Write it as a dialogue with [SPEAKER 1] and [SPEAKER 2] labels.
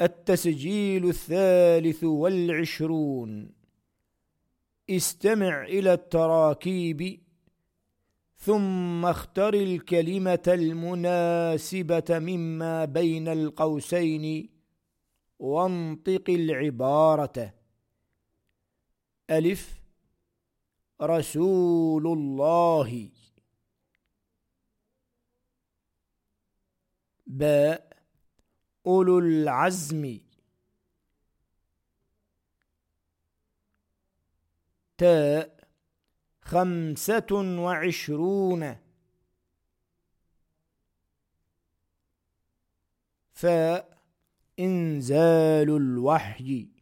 [SPEAKER 1] التسجيل الثالث والعشرون. استمع إلى التراكيب ثم اختر الكلمة المناسبة مما بين القوسين وانطق العبارة. ألف. رسول الله. باء. أولو العزم. تاء خمسة وعشرون. فاء إنزال الوحي.